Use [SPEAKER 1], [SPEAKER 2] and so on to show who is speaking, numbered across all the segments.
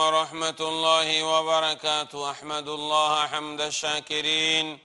[SPEAKER 1] ورحمة الله وبركاته أحمد الله حمد الشاكرين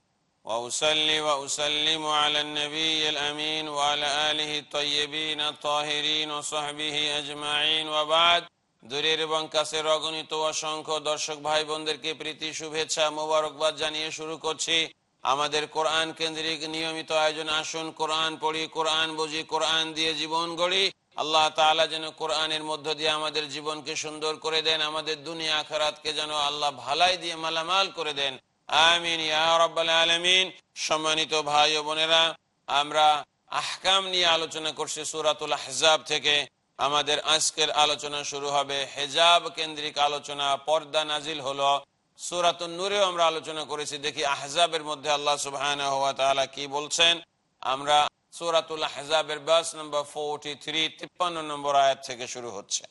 [SPEAKER 1] وأسلي وأسلم على النبي الأمين وعلى آله الطيبين الطاهرين وصحبه أجمعين وبعد দূরের এবং কাছের অগণিত অসংখ্য দর্শক ভাই বোনদেরকে প্রীতি শুভেচ্ছা মোবারকবাদ জানিয়ে শুরু করছি আমাদের কোরআন কেন্দ্রিক নিয়মিত আয়োজন আসুন কোরআন পড়ি কোরআন বুঝি কোরআন দিয়ে জীবন গড়ি আল্লাহ তাআলা যেন কোরআনের মধ্য দিয়ে আমাদের জীবনকে সুন্দর করে দেন, আমাদের দুনিয়া আখরাতকে যেন আল্লাহ ভালাই দিয়ে মালামাল করে দেন। আমিন রাব্বাল সম্মানিত ভাই ও বোনেরা, আমরা আহকাম নিয়ে আলোচনা করছি সূরাতুল আহজাব থেকে। আমাদের আজকের আলোচনা শুরু হবে হেজাব কেন্দ্রিক আলোচনা, পর্দা নাজিল হলো। সুরাতুন নূরেও আমরা আলোচনা করেছি, দেখি আহজাবের মধ্যে আল্লাহ তাআলা কি বলছেন। আমরা সুরাতুল আহজাবের বাস নম্বর 43 53 নম্বর আয়াত থেকে শুরু হচ্ছে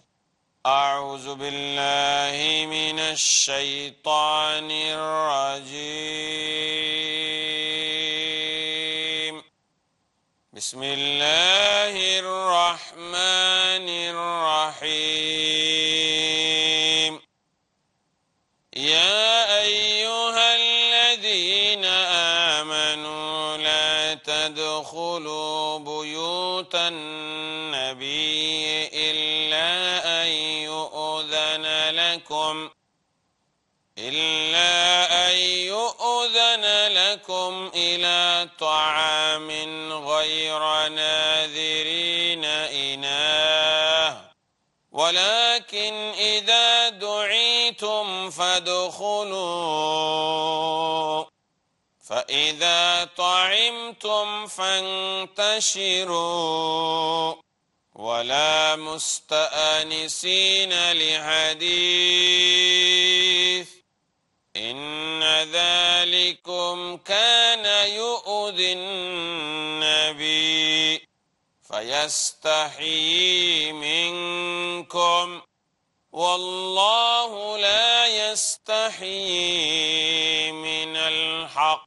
[SPEAKER 1] أعوذ بالله من الشيطان الرجيم بسم الله الرحمن الرحيم النبي إلا أن يؤذن لكم إلا أن يؤذن لكم إلى طعام غير ناذرين إناه. ولكن إذا دعيتم فادخلوا. فإذا طعمتم فانتشروا. ولا مستأنسين لحديث. إن ذلكم كان يؤذي النبي. فيستحيي منكم. والله لا يستحيي من الحق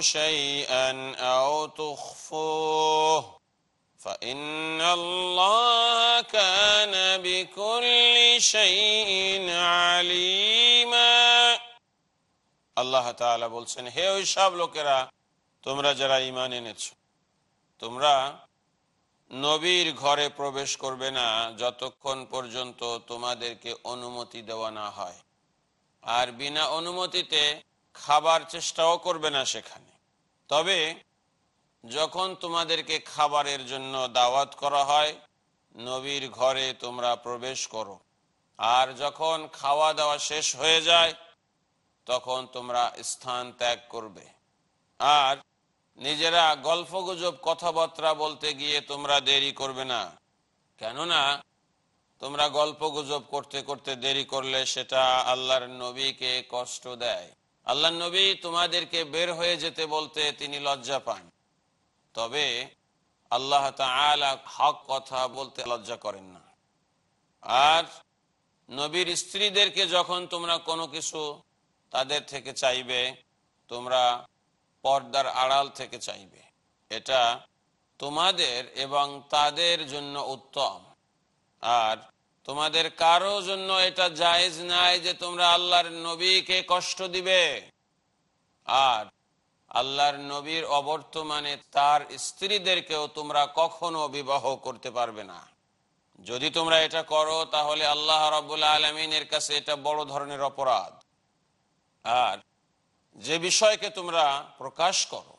[SPEAKER 1] شيئا أو تخفوه فإن الله كان بكل شيء عليما আল্লাহ তাআলা বলছেন হে ওই সব লোকেরা তোমরা যারা ঈমান এনেছো তোমরা নবীর ঘরে প্রবেশ করবে না যতক্ষণ পর্যন্ত তোমাদেরকে অনুমতি দেওয়া না হয় আর বিনা অনুমতিতে খাবার চেষ্টাও করবে না সেখানে তবে যখন তোমাদেরকে খাবারের জন্য দাওয়াত করা হয়, নবীর ঘরে তোমরা প্রবেশ করো। আর যখন খাওয়া দাওয়া শেষ হয়ে যায়, তখন তোমরা স্থান ত্যাগ করবে। আর নিজেরা গল্প গুজব কথাবার্তা বলতে গিয়ে তোমরা দেরি করবে না। কেননা, তোমরা গল্প গুজব করতে করতে দেরি করলে সেটা আল্লাহর নবীকে কষ্ট দেয়। আল্লাহ নবী তোমাদেরকে বের হয়ে যেতে বলতে তিনি লজ্জা পান। তবে আল্লাহ হক কথা বলতে লজ্জা করেন না। আর নবীর স্ত্রীদেরকে যখন তোমরা কোনো কিছু তাদের থেকে চাইবে, তোমরা পর্দার আড়াল থেকে চাইবে। এটা তোমাদের এবং তাদের জন্য উত্তম। আর তোমাদের কারও জন্য এটা জায়েজ নাই যে তোমরা আল্লাহর নবীকে কষ্ট দিবে। আর আল্লাহর নবীর অবর্তমানে তার স্ত্রীদেরকেও তোমরা কখনো বিবাহ করতে পারবে না। যদি তোমরা এটা করো, তাহলে আল্লাহ রবুল্লা আলমিনের কাছে এটা বড় ধরনের অপরাধ। আর যে বিষয়কে তোমরা প্রকাশ করো,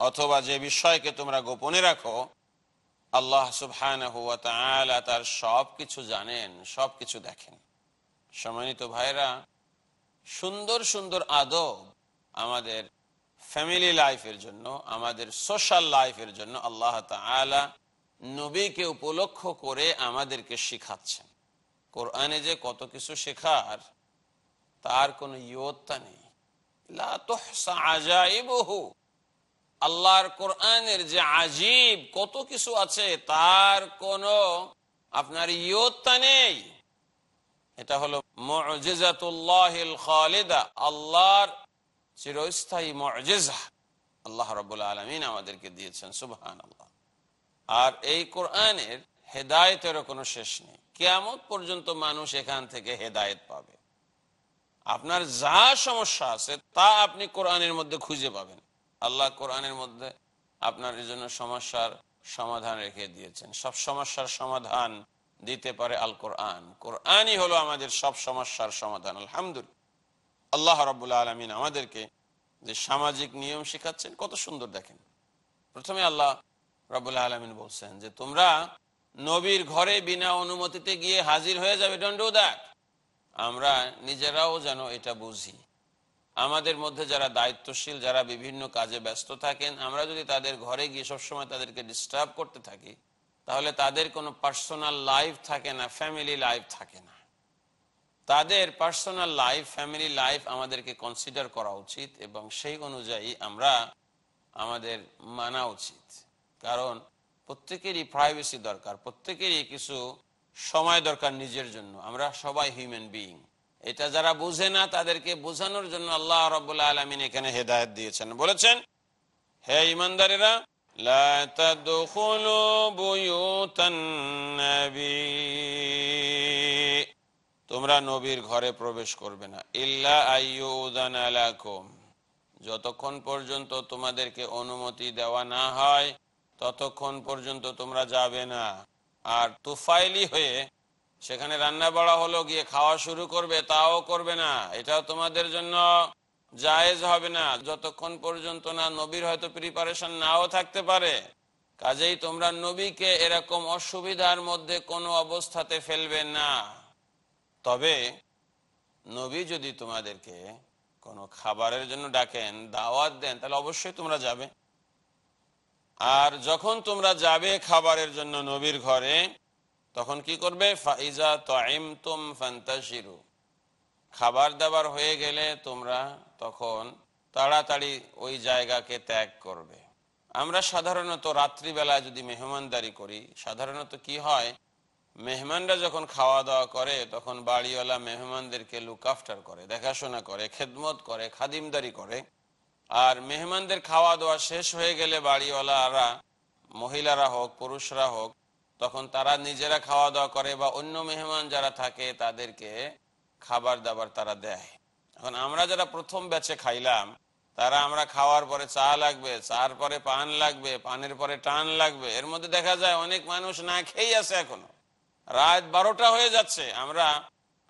[SPEAKER 1] অথবা যে বিষয়কে তোমরা গোপনে রাখো আল্লাহ সুবহান তার সব কিছু জানেন সব কিছু দেখেন। সম্মানিত ভাইরা সুন্দর সুন্দর আদব আমাদের ফ্যামিলি লাইফের জন্য, আমাদের সোশ্যাল লাইফের জন্য আল্লাহ তালা নবীকে উপলক্ষ করে আমাদেরকে শিখাচ্ছেন। কোরআনে যে কত কিছু শেখার, তার কোনো ইয়ত্তা নেই। আল্লাহর কোরআনের যে আজীব কত কিছু আছে, তার কোন আপনার ইয়ত্তা নেই। এটা হলো খালিদা, আল্লাহর চিরস্থায়ী মজেজা। আল্লাহ রবুল্লা আলমিন আমাদেরকে দিয়েছেন সুবহান আল্লাহ আর এই কোরআনের হেদায়তেরও কোনো শেষ নেই। কেমন পর্যন্ত মানুষ এখান থেকে হেদায়ত পাবে। আপনার যা সমস্যা আছে, তা আপনি কোরআনের মধ্যে খুঁজে পাবেন। আল্লাহ কোরআনের মধ্যে আপনার জন্য সমস্যার সমাধান রেখে দিয়েছেন। সব সমস্যার সমাধান দিতে পারে আল কোরআন। কোরআনই হলো আমাদের সব সমস্যার সমাধান, আলহামদুলিল্লাহ। আল্লাহ রবুল্লা আলমিন আমাদেরকে যে সামাজিক নিয়ম শিখাচ্ছেন, কত সুন্দর দেখেন। প্রথমে আল্লাহ রবুল্লা আলমিন বলছেন যে, তোমরা নবীর ঘরে বিনা অনুমতিতে গিয়ে হাজির হয়ে যাবে ডন্ট ডু আমরা নিজেরাও যেন এটা বুঝি। আমাদের মধ্যে যারা দায়িত্বশীল, যারা বিভিন্ন কাজে ব্যস্ত থাকেন, আমরা যদি তাদের ঘরে গিয়ে সবসময় তাদেরকে ডিস্টার্ব করতে থাকি, তাহলে তাদের কোনো পার্সোনাল লাইফ থাকে না ফ্যামিলি লাইফ থাকে না। তাদের পার্সোনাল লাইফ ফ্যামিলি লাইফ আমাদেরকে কনসিডার করা উচিত এবং সেই অনুযায়ী আমরা আমাদের মানা উচিত। কারণ প্রত্যেকেরই প্রাইভেসি দরকার, প্রত্যেকেরই কিছু সময় দরকার নিজের জন্য। আমরা সবাই হিউম্যান বিইং এটা যারা বুঝে না, তাদেরকে বোঝানোর জন্য আল্লাহ রবাহ আলমিন এখানে হেদায়ত দিয়েছেন। বলেছেন, হে ইমানদারেরা তোমরা নবীর ঘরে প্রবেশ করবে না। ইল্লা আলাকুম যতক্ষণ পর্যন্ত তোমাদেরকে অনুমতি দেওয়া না হয়, ততক্ষণ পর্যন্ত তোমরা যাবে না। আর তুফাইলি হয়ে সেখানে রান্না বাড়া হলো, গিয়ে খাওয়া শুরু করবে, তাও করবে না। এটাও তোমাদের জন্য জায়েজ হবে না। যতক্ষণ পর্যন্ত না নবীর হয়তো প্রিপারেশন নাও থাকতে পারে, কাজেই তোমরা নবীকে এরকম অসুবিধার মধ্যে কোনো অবস্থাতে ফেলবে না। তবে নবী যদি তোমাদেরকে কোনো খাবারের জন্য ডাকেন, দাওয়াত দেন, তাহলে অবশ্যই তোমরা যাবে। আর যখন তোমরা যাবে খাবারের জন্য নবীর ঘরে তখন কি করবে? ফাইজা তাইম তুম ফান্তাশিরু। খাবার দাবার হয়ে গেলে তোমরা তখন তাড়াতাড়ি ওই জায়গাকে ত্যাগ করবে। আমরা সাধারণত রাত্রিবেলায় যদি মেহমানদারি করি, সাধারণত কি হয়? মেহমানরা যখন খাওয়া দাওয়া করে, তখন বাড়িওয়ালা মেহমানদেরকে লুক আফটার করে, দেখাশোনা করে, খেদমত করে, খাদিমদারি করে। আর মেহমানদের খাওয়া দাওয়া শেষ হয়ে গেলে বাড়িওয়ালারা, মহিলারা হোক, পুরুষরা হোক তখন তারা নিজেরা খাওয়া দাওয়া করে বা অন্য মেহমান যারা থাকে তাদেরকে খাবার দাবার তারা দেয়। এখন আমরা যারা প্রথম ব্যাচে খাইলাম, তারা আমরা খাওয়ার পরে চা লাগবে, চার পরে পান লাগবে, পানের পরে টান লাগবে। এর মধ্যে দেখা যায় অনেক মানুষ না খেয়েই আছে এখনও। রাত বারোটা হয়ে যাচ্ছে, আমরা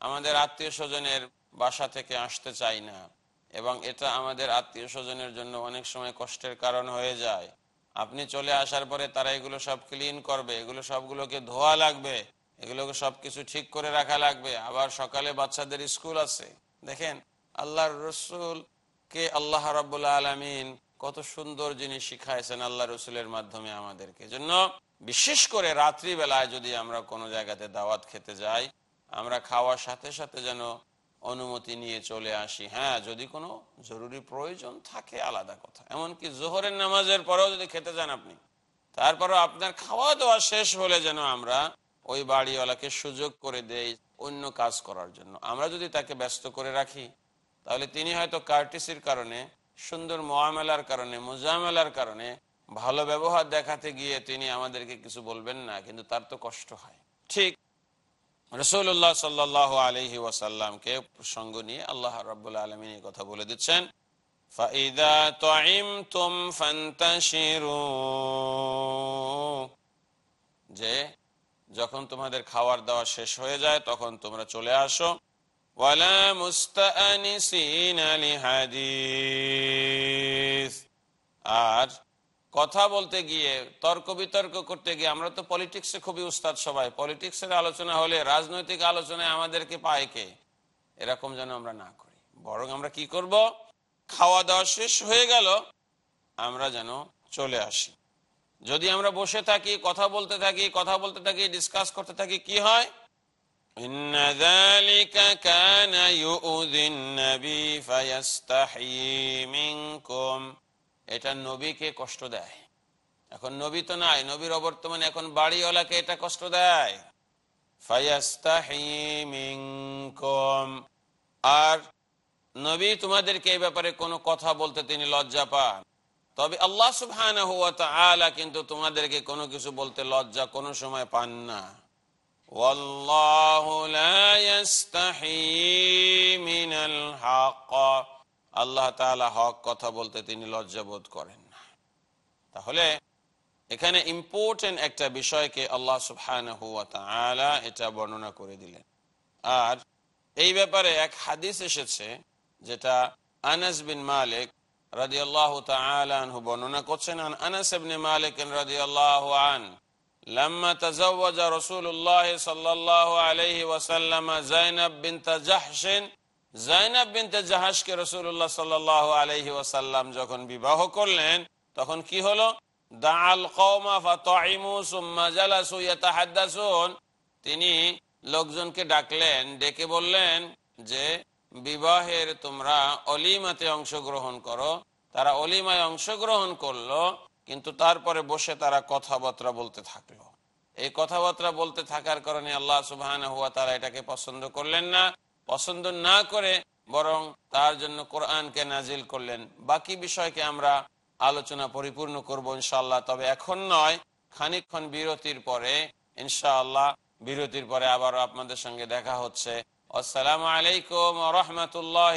[SPEAKER 1] আমাদের আত্মীয় স্বজনের বাসা থেকে আসতে চাই না। এবং এটা আমাদের আত্মীয় স্বজনের জন্য অনেক সময় কষ্টের কারণ হয়ে যায়। আপনি চলে আসার পরে তারা এগুলো সব ক্লিন করবে, এগুলো সবগুলোকে ধোয়া লাগবে, এগুলোকে সবকিছু ঠিক করে রাখা লাগবে। আবার সকালে বাচ্চাদের স্কুল আছে, দেখেন আল্লাহর রসুল কে আল্লাহ রাবুল্লাহ আলমিন কত সুন্দর জিনিস শিখাইছেন আল্লাহ রসুলের মাধ্যমে আমাদেরকে। জন্য বিশেষ করে রাত্রিবেলায় যদি আমরা কোনো জায়গাতে দাওয়াত খেতে যাই, আমরা খাওয়ার সাথে সাথে যেন অনুমতি নিয়ে চলে আসি। হ্যাঁ যদি কোনো জরুরি প্রয়োজন থাকে, আলাদা কথা। এমনকি জোহরের নামাজের পরেও যদি খেতে যান আপনি, তারপরও আপনার খাওয়া দাওয়া শেষ হলে যেন আমরা ওই বাড়িওয়ালাকে সুযোগ করে দেই অন্য কাজ করার জন্য। আমরা যদি তাকে ব্যস্ত করে রাখি, তাহলে তিনি হয়তো কার্টিসির কারণে, সুন্দর মোয়ামেলার কারণে, মোজামেলার কারণে ভালো ব্যবহার দেখাতে গিয়ে তিনি আমাদেরকে কিছু বলবেন না, কিন্তু তার তো কষ্ট হয়। ঠিক রসুল্লাহ সাল্লাহ আলহি ওয়াসাল্লামকে প্রসঙ্গ নিয়ে আল্লাহ রাবুল আলমিন এই কথা বলে দিচ্ছেন فَإِذَا طَعِمْتُمْ فَانْتَشِرُوا যে যখন তোমাদের খাওয়ার দাওয়া শেষ হয়ে যায় তখন তোমরা চলে আসো ওয়ালা মুস্তানিসিনা লিহাদিস আর কথা বলতে গিয়ে, তর্ক বিতর্ক করতে গিয়ে, আমরা তো পলিটিক্সে খুবই উস্তাদ সবাই। পলিটিক্সের আলোচনা হলে রাজনৈতিক আলোচনায় আমাদেরকে পায় কে? এরকম যেন আমরা না করি। বরং আমরা কি করব? খাওয়া দাওয়া শেষ হয়ে গেল, আমরা যেন চলে আসি। যদি আমরা বসে থাকি, কথা বলতে থাকি, কথা বলতে থাকি ডিসকাস করতে থাকি, কি হয়? إن এটা নবীকে কষ্ট দেয়। এখন নবী তো নাই, নবীর অবর্তমানে এখন বাড়িওয়ালাকে এটা কষ্ট দেয়। আর নবী তোমাদেরকে এই ব্যাপারে কোনো কথা বলতে তিনি লজ্জা পান। তবে আল্লাহ সুহান কিন্তু তোমাদেরকে কোনো কিছু বলতে লজ্জা কোনো সময় পান না। আল্লাহ لا يستحي من الحق আল্লাহ তাআলা হক কথা বলতে তিনি লজ্জা বোধ করেন না তাহলে এখানে ইম্পর্টেন্ট একটা বিষয়কে আল্লাহ সুবহানাহু ওয়া তাআলা এটা বর্ণনা করে দিলেন আর এই ব্যাপারে এক হাদিস এসেছে যেটা আনাস বিন মালিক রাদিয়াল্লাহু তাআলা আনহু বর্ণনা করছেন আন আনাস ইবনে মালিক রাদিয়াল্লাহু আন لما تزوج رسول الله صلى الله عليه وسلم زينب بنت جحش জাইনাব বিনতে জাহাজকে রসুল্লাহ সাল্লাহ আলহি ওয়াসাল্লাম যখন বিবাহ করলেন, তখন কি হলো? তিনি লোকজনকে ডাকলেন, ডেকে বললেন যে, বিবাহের তোমরা অলিমাতে অংশগ্রহণ করো। তারা অলিমায় অংশগ্রহণ করল, কিন্তু তারপরে বসে তারা কথাবার্তা বলতে থাকল। এই কথাবার্তা বলতে থাকার কারণে আল্লাহ সুবাহ হুয়া তারা এটাকে পছন্দ করলেন না। পছন্দ না করে বরং তার জন্য কোরআনকে নাজিল করলেন। বাকি বিষয়কে আমরা আলোচনা পরিপূর্ণ করব ইনশাল্লাহ তবে এখন নয়, খানিকক্ষণ বিরতির পরে, ইনশাআল্লাহ বিরতির পরে আবার আপনাদের সঙ্গে দেখা হচ্ছে। আসসালামু আলাইকুম রহমতুল্লাহ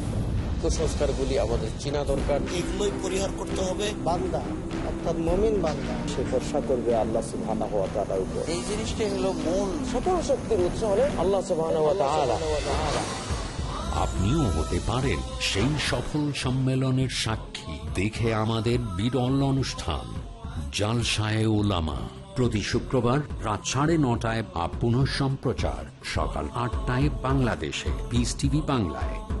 [SPEAKER 2] কুসংস্কারগুলি আমাদের চিনা দরকার।
[SPEAKER 3] এগুলোই পরিহার করতে হবে।
[SPEAKER 2] বান্দা অর্থাৎ মমিন বান্দা। সে ভরসা করবে আল্লাহ সুবহানাহু ওয়া তাআলার উপর। এই জিনিসটাই হলো মূল। সকল শক্তির উৎস হলো আল্লাহ সুবহানাহু ওয়া তাআলা।
[SPEAKER 4] আপনিও হতে পারেন সেই সফল সম্মেলনের সাক্ষী। দেখে আমাদের বিরল অনুষ্ঠান জালসায় ওলামা প্রতি শুক্রবার রাত সাড়ে নটায় বা পুনঃ সম্প্রচার সকাল আটটায় বাংলাদেশে। পিস টিভি বাংলায়।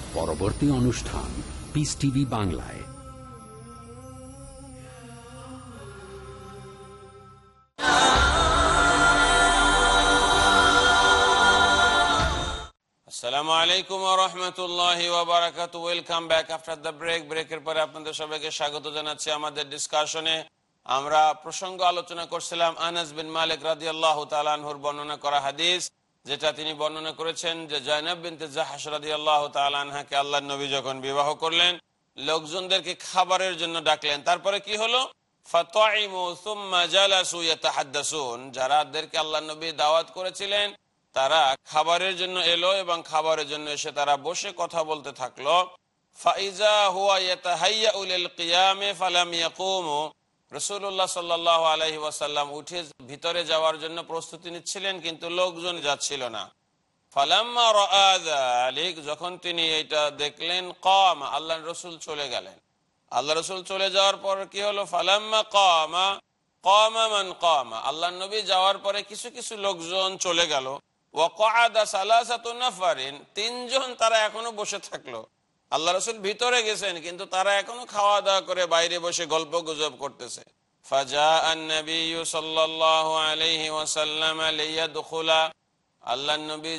[SPEAKER 4] পরবর্তী অনুষ্ঠান পিস টিভি বাংলায়।
[SPEAKER 1] Welcome back after the break পরে আপনাদের সবাইকে স্বাগত জানাচ্ছি আমাদের ডিসকাশনে আমরা প্রসঙ্গ আলোচনা করছিলাম আনাস বিন মালিক রাজি আল্লাহ তালানহুর বর্ণনা করা হাদিস। যেটা তিনি বর্ণনা করেছেন যে জয়নব বিনতে জাহাস রাজি আল্লাহ তালানহাকে আল্লাহ নবী যখন বিবাহ করলেন, লোকজনদেরকে খাবারের জন্য ডাকলেন। তারপরে কি হলো? দাওয়াত করেছিলেন, তারা খাবারের জন্য এলো এবং খাবারের জন্য এসে তারা বসে কথা বলতে থাকল। ফাইজা কিয়ামে রসুল্লাহ সাল্লাহ আলহি ওয়াসাল্লাম উঠে ভিতরে যাওয়ার জন্য প্রস্তুতি নিচ্ছিলেন, কিন্তু লোকজন যাচ্ছিল না। যখন তিনি এটা দেখলেন, কম আল্লাহ রসুল চলে গেলেন। আল্লাহ রসুল চলে যাওয়ার পর কি হলো? ফালাম্মা কমা কমা মান কমা আল্লাহ নবী যাওয়ার পরে কিছু কিছু লোকজন চলে গেল। তিনজন তারা এখনও বসে থাকল। আল্লাহ রসুল ভিতরে গেছেন, কিন্তু তারা এখনও খাওয়া দাওয়া করে বাইরে বসে গল্প গুজব করতেছে। নবী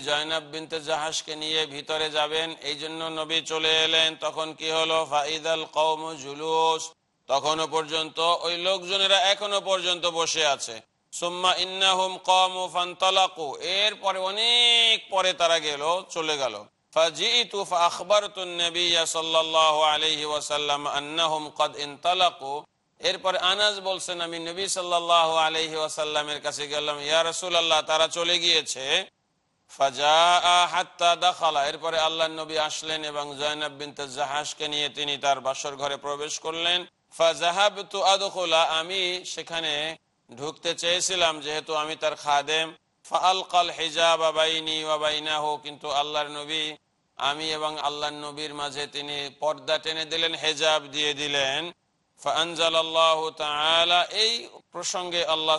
[SPEAKER 1] জাহাজকে নিয়ে ভিতরে যাবেন, এই জন্য নবী চলে এলেন। তখন কি হলো? জুলুস। তখনও পর্যন্ত ওই লোকজনেরা এখনও পর্যন্ত বসে আছে। সুম্মা এরপরে অনেক পরে তারা গেল, চলে গেল। ফাজিতু ফাখবারতু নবী সাল্লাল্লাহু আলাইহি ওয়াসাল্লাম আন্নাহুম কদ ইনতালাকু। এরপর বলছেন, আমি নবী ওয়াসাল্লামের কাছে গেলাম। ইয়া তারা চলে গিয়েছে। এরপরে আল্লাহ নবী আসলেন এবং জয়নাব বিনতে জাহাজকে নিয়ে তিনি তার বাসর ঘরে প্রবেশ করলেন। ফাজাহাবতু আদখুলা, আমি সেখানে ঢুকতে চেয়েছিলাম, যেহেতু আমি তার খাদেম। ফালকাল হিজাব বাইনি ওয়াবাইনাহু কিন্তু আল্লাহর নবী, আমি এবং আল্লাহর নবীর মাঝে তিনি পর্দা টেনে দিলেন, হেজাব দিয়ে দিলেন। ফানজাল আল্লাহ তাআলা, এই প্রসঙ্গে আল্লাহ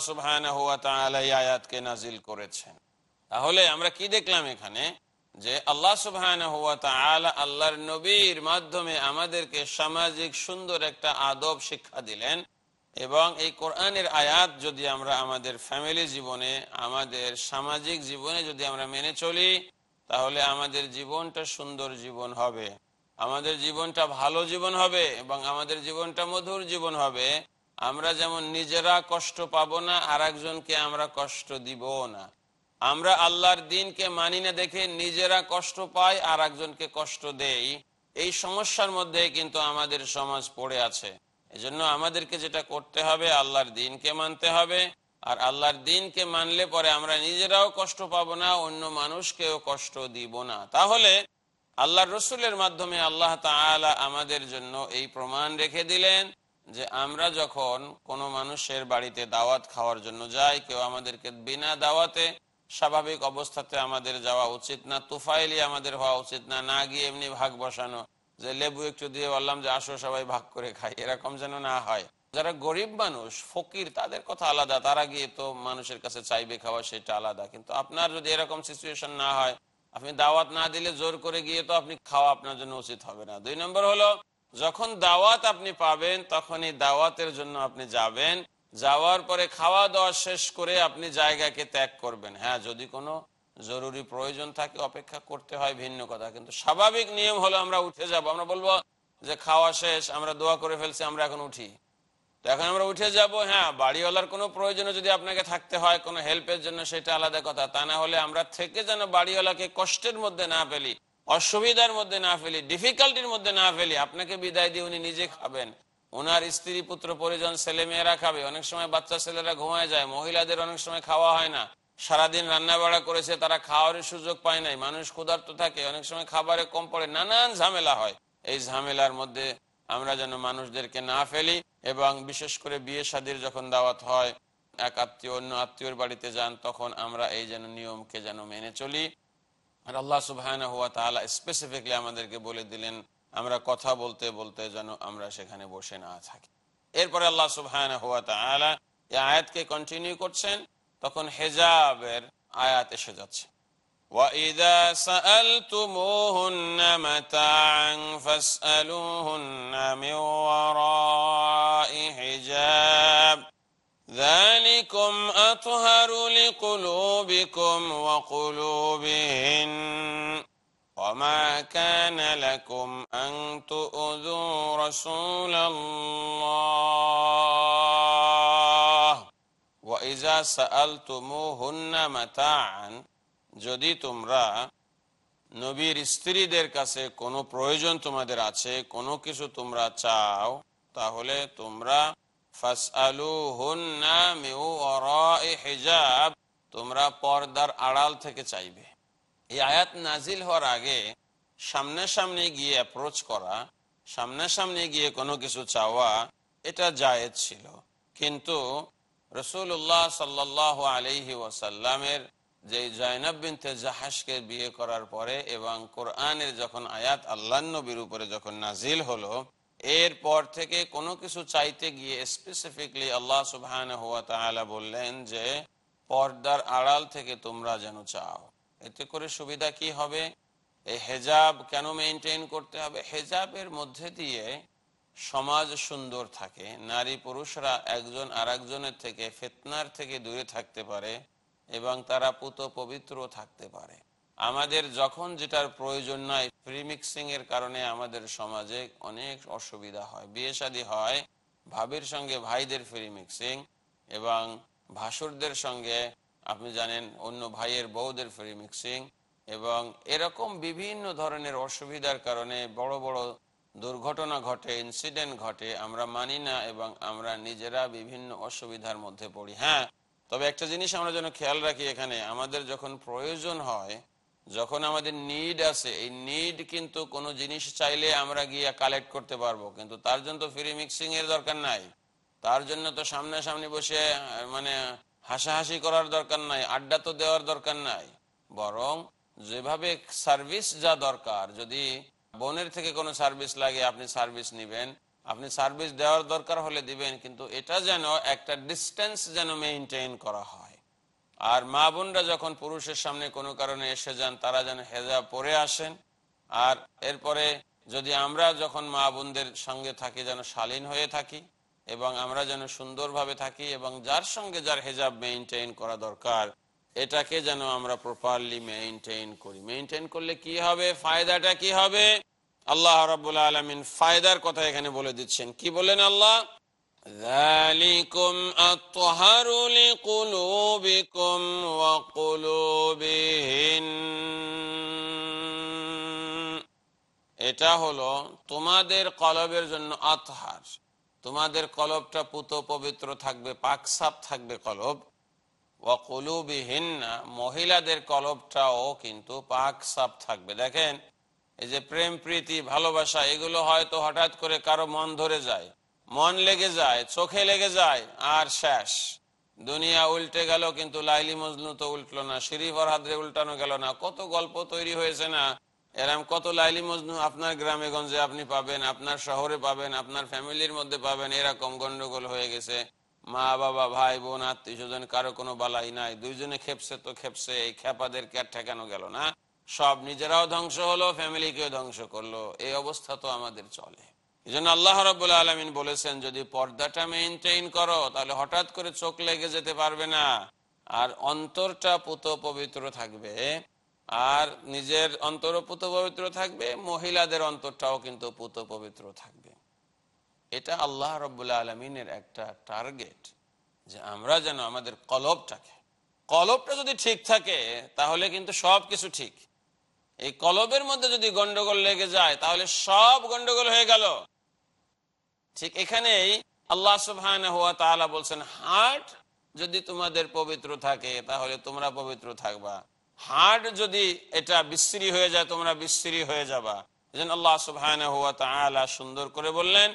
[SPEAKER 1] এই আয়াতকে নাজিল করেছেন। তাহলে আমরা কি দেখলাম এখানে? যে আল্লাহ তাআলা আল্লাহর নবীর মাধ্যমে আমাদেরকে সামাজিক সুন্দর একটা আদব শিক্ষা দিলেন। এবং এই কোরআনের আয়াত যদি আমরা আমাদের ফ্যামিলি জীবনে, আমাদের সামাজিক জীবনে যদি আমরা মেনে চলি, তাহলে আমাদের জীবনটা সুন্দর জীবন হবে। আমাদের জীবনটা ভালো জীবন হবে এবং আমাদের জীবনটা মধুর জীবন হবে। আমরা যেমন নিজেরা কষ্ট পাবো না আর একজনকে আমরা কষ্ট দিব না। আমরা আল্লাহর দিনকে মানি না দেখে নিজেরা কষ্ট পাই আর একজনকে কষ্ট দেই। এই সমস্যার মধ্যে কিন্তু আমাদের সমাজ পড়ে আছে। এজন্য আমাদেরকে যেটা করতে হবে, আল্লাহর দিনকে মানতে হবে। আর আল্লাহর দিনকে মানলে পরে আমরা নিজেরাও কষ্ট পাবো না, অন্য মানুষকেও কষ্ট দিব না। তাহলে আল্লাহর রসুলের মাধ্যমে আল্লাহ তাআলা আমাদের জন্য এই প্রমাণ রেখে দিলেন যে আমরা যখন কোনো মানুষের বাড়িতে দাওয়াত খাওয়ার জন্য যাই, কেউ আমাদেরকে বিনা দাওয়াতে স্বাভাবিক অবস্থাতে আমাদের যাওয়া উচিত না তুফাইলি আমাদের হওয়া উচিত না না গিয়ে এমনি ভাগ বসানো। যে লেবু একটু দিয়ে বললাম যে আসো সবাই ভাগ করে খাই। এরকম যেন না হয়। যারা গরিব মানুষ, ফকির, তাদের কথা আলাদা। তারা গিয়ে তো মানুষের কাছে চাইবে খাওয়া, সেটা আলাদা। কিন্তু আপনার যদি এরকম সিচুয়েশন না হয়, আপনি দাওয়াত না দিলে জোর করে গিয়ে তো আপনি খাওয়া আপনার জন্য উচিত হবে না। দুই নম্বর হলো, যখন দাওয়াত আপনি পাবেন তখন এই দাওয়াতের জন্য আপনি যাবেন। যাওয়ার পরে খাওয়া দাওয়া শেষ করে আপনি জায়গাকে ত্যাগ করবেন। হ্যাঁ যদি কোনো জরুরি প্রয়োজন থাকে, অপেক্ষা করতে হয় ভিন্ন কথা। কিন্তু স্বাভাবিক নিয়ম হলো আমরা উঠে যাব। আমরা বলব যে খাওয়া শেষ, আমরা দোয়া করে ফেলছি, আমরা এখন উঠি। তো এখন আমরা উঠে যাব হ্যাঁ বাড়িওয়ালার কোনো প্রয়োজনে যদি আপনাকে থাকতে হয়, কোনো হেল্পের জন্য সেটা আলাদা কথা। তা না হলে আমরা থেকে যেন বাড়িওয়ালাকে কষ্টের মধ্যে না ফেলি, অসুবিধার মধ্যে না ফেলি ডিফিকাল্টির মধ্যে না ফেলি, আপনাকে বিদায় দিয়ে উনি নিজে খাবেন। ওনার স্ত্রী, পুত্র, পরিজন ছেলে মেয়েরা খাবে। অনেক সময় বাচ্চা ছেলেরা ঘুমায় যায়, মহিলাদের অনেক সময় খাওয়া হয় না। সারাদিন রান্না বাড়া করেছে, তারা খাওয়ার সুযোগ পায় নাই। মানুষ ক্ষুধার্ত থাকে, অনেক সময় খাবারে কম পড়ে, নানান ঝামেলা হয়। এই ঝামেলার মধ্যে আমরা যেন মানুষদেরকে না ফেলি এবং বিশেষ করে বিয়ে শাদির যখন দাওয়াত হয়, এক আত্মীয় অন্য আত্মীয়র বাড়িতে যান, তখন আমরা এই যেন নিয়মকে যেন মেনে চলি। আর আল্লাহ সুবাহ স্পেসিফিকলি আমাদেরকে বলে দিলেন, আমরা কথা বলতে বলতে যেন আমরা সেখানে বসে না থাকি। এরপরে আল্লাহ সুবাহ এই আয়াতকে কন্টিনিউ করছেন। তখন হেজাবের আয়াত এসে যাচ্ছে وَإِذَا سَأَلْتُمُوهُنَّ مَتَاعًا فَاسْأَلُوهُنَّ مِنْ وَرَاءِ حِجَابٍ ذلكم أطهر لقلوبكم وقلوبهن وما كان لكم أن تؤذوا رسول الله যদি তোমরা নবীর স্ত্রীদের কাছে কোনো প্রয়োজন তোমাদের আছে, কোনো কিছু তোমরা চাও, তাহলে তোমরা তোমরা পর্দার আড়াল থেকে চাইবে। এই আয়াত নাজিল হওয়ার আগে সামনে সামনে গিয়ে অ্যাপ্রোচ করা সামনে সামনে গিয়ে কোনো কিছু চাওয়া, এটা জায়েজ ছিল। কিন্তু রসুল্লাহ সাল্লাহ আলহি ওয়াসাল্লামের যে জয়নব বিনতে জাহাজকে বিয়ে করার পরে এবং কোরআনের যখন আয়াত আল্লাহ নবীর উপরে যখন নাজিল হলো, এরপর থেকে কোনো কিছু চাইতে গিয়ে স্পেসিফিকলি আল্লাহ সুবহান হুয়া তাআলা বললেন যে, পর্দার আড়াল থেকে তোমরা যেন চাও। এতে করে সুবিধা কি হবে? এই হেজাব কেন মেনটেন করতে হবে? হেজাবের মধ্যে দিয়ে সমাজ সুন্দর থাকে, নারী পুরুষরা একজন আর একজনের থেকে, ফেতনার থেকে দূরে থাকতে পারে এবং তারা পুত পবিত্র থাকতে পারে। আমাদের যখন যেটার প্রয়োজন নাই প্রিমিক্সিং এর কারণে আমাদের সমাজে অনেক অসুবিধা হয়। বিয়ে শাদী হয়, ভাবির সঙ্গে ভাইদের ফ্রি মিক্সিং এবং ভাসুরদের সঙ্গে, আপনি জানেন, অন্য ভাইয়ের বউদের ফ্রি মিক্সিং এবং এরকম বিভিন্ন ধরনের অসুবিধার কারণে বড় বড় দুর্ঘটনা ঘটে ইনসিডেন্ট ঘটে, আমরা মানি না এবং আমরা নিজেরা বিভিন্ন অসুবিধার মধ্যে পড়ি। হ্যাঁ তবে একটা জিনিস আমরা যেন খেয়াল রাখি এখানে, আমাদের যখন প্রয়োজন হয়, যখন আমাদের নিড আছে, এই নিড কিন্তু কোনো জিনিস চাইলে আমরা গিয়ে কালেক্ট করতে পারব, কিন্তু তার জন্য তো ফ্রি মিক্সিং এর দরকার নাই। তার জন্য তো সামনাসামনি বসে মানে হাসাহাসি করার দরকার নাই, আড্ডা তো দেওয়ার দরকার নাই। বরং যেভাবে সার্ভিস যা দরকার, যদি বোনের থেকে কোনো সার্ভিস লাগে, আপনি সার্ভিস নিবেন। আপনি সার্ভিস দেওয়ার দরকার হলে দিবেন, কিন্তু এটা যেন একটা ডিস্টেন্স যেন মেনটেন করা হয়। আর মা বোনরা যখন পুরুষের সামনে কোনো কারণে এসে যান, তারা যেন হেজাব পরে আসেন। আর এরপরে যদি আমরা যখন মা বোনদের সঙ্গে থাকি, যেন শালীন হয়ে থাকি এবং আমরা যেন সুন্দরভাবে থাকি এবং যার সঙ্গে যার হেজাব মেনটেন করা দরকার এটাকে যেন আমরা প্রপারলি মেনটেন করি। মেনটেন করলে কি হবে? ফায়দাটা কি হবে? আল্লাহ রাবুল আলমিন ফায়দার কথা এখানে বলে দিচ্ছেন। কি বলেন আল্লাহ? এটা হলো তোমাদের কলবের জন্য আতহার। তোমাদের কলবটা পুত পবিত্র থাকবে, পাকসাপ থাকবে কলব। ওয়াকুলুবিহীন মহিলাদের কলবটাও কিন্তু পাক সাপ থাকবে। দেখেন, এই যে প্রেম, প্রীতি, ভালোবাসা, এগুলো হয়তো হঠাৎ করে কারও মন ধরে যায়, মন লেগে যায়, চোখে লেগে যায়, আর শেষ। দুনিয়া উল্টে গেল, কিন্তু লাইলি মজনু তো উল্টলো না শিরিফর হাদরে উল্টানো গেল না। কত গল্প তৈরি হয়েছে না? এরম কত লাইলি মজনু আপনার গ্রামে গঞ্জে আপনি পাবেন, আপনার শহরে পাবেন, আপনার ফ্যামিলির মধ্যে পাবেন, এরকম গন্ডগোল হয়ে গেছে। মা, বাবা, ভাই, বোন, আত্মীয় স্বজন, কারও কোনো বালাই নাই। দুইজনে খেপছে তো খেপছে, এই খেপাদেরকে আর ঠেকানো গেল না? সব নিজেরাও ধ্বংস হলো, ফ্যামিলিকেও ধ্বংস করল। এই অবস্থা তো আমাদের চলে। আল্লাহ রবাহ আলমিন বলেছেন, যদি পর্দাটা মেনটেন করো, তাহলে হঠাৎ করে চোখ লেগে যেতে পারবে না। আর অন্তরটা পুত পবিত্র থাকবে। আর নিজের অন্তরও পুত পবিত্র থাকবে, মহিলাদের অন্তরটাও কিন্তু পুত পবিত্র থাকবে। এটা আল্লাহ রব্বুল্লা আলমিনের একটা টার্গেট যে আমরা যেন আমাদের কলবটাকে, কলবটা যদি ঠিক থাকে তাহলে কিন্তু সব কিছু ঠিক। এই কলবের মধ্যে যদি গন্ডগোল লেগে যায় তাহলে সব গন্ডগোল হয়ে গেল। ঠিক এখানেই আল্লাহ সুবহান হুয়া তাআলা বলছেন, হার্ট যদি তোমাদের পবিত্র থাকে তাহলে তোমরা পবিত্র থাকবা। হার্ট যদি এটা বিশ্রী হয়ে যায় তোমরা বিশ্রী হয়ে যাবা। আল্লাহ সুবহান হুয়া তাআলা সুন্দর করে বললেন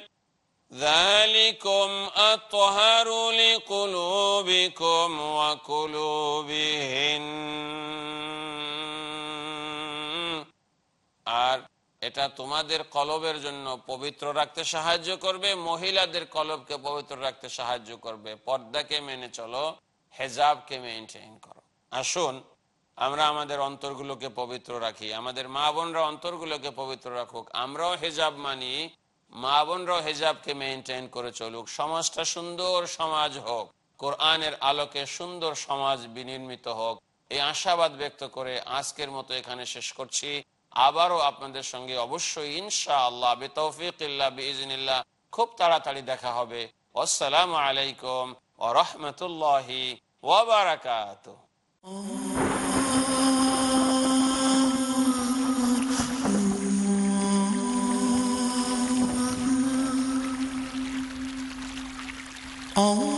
[SPEAKER 1] ذلكم أطهر لقلوبكم وقلوبهن আর এটা তোমাদের কলবের জন্য পবিত্র রাখতে সাহায্য করবে মহিলাদের কলবকে পবিত্র রাখতে সাহায্য করবে পর্দাকে মেনে চলো হেজাবকে মেনটেন করো আসুন আমরা আমাদের অন্তরগুলোকে পবিত্র রাখি আমাদের মা বোনরা অন্তরগুলোকে পবিত্র রাখুক আমরাও হেজাব মানি মা বোনরাও হেজাবকে মেনটেন করে চলুক। সমাজটা সুন্দর সমাজ হোক, কোরআনের আলোকে সুন্দর সমাজ বিনির্মিত হোক। এই আশাবাদ ব্যক্ত করে আজকের মতো এখানে শেষ করছি। আবারও আপনাদের সঙ্গে অবশ্যই ইনশা আল্লাহ বেতৌফিকিল্লা খুব তাড়াতাড়ি দেখা হবে। আসসালামু আলাইকুম ও রহমতুল্লাহি ওয়াবারাকাত
[SPEAKER 5] Oh.